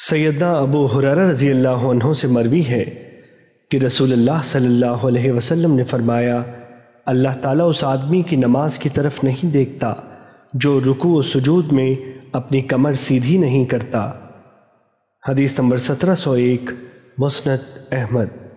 سیدنا ابو حرارہ رضی اللہ عنہ سے مروی ہے کہ رسول اللہ صلی اللہ علیہ وسلم نے فرمایا، اللہ تعالیٰ اس آدمی کی نماز کی طرف نہیں دیکھتا جو رکوع و سجود میں اپنی کمر سیدھی نہیں کرتا۔ حدیث نمبر سترہ سو ایک مسنت احمد۔